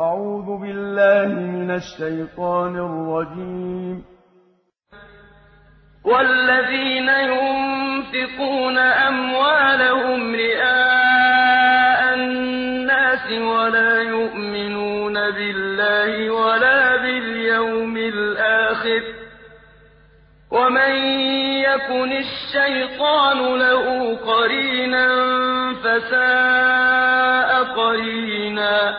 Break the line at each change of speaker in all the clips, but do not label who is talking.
أعوذ بالله من الشيطان الرجيم.
والذين ينفقون أموالهم رئاء الناس ولا يؤمنون بالله ولا باليوم الآخر. ومن يكن الشيطان له قرينا فساء قرينا.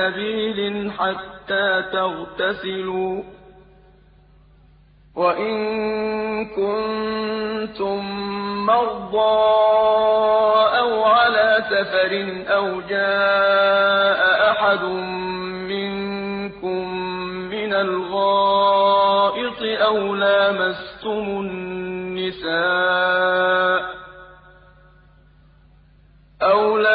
سبيل حتى تغتسلوا. وإن كنتم مرضى أو على سفر أو جاء أحد منكم من الغائط أو لامستم النساء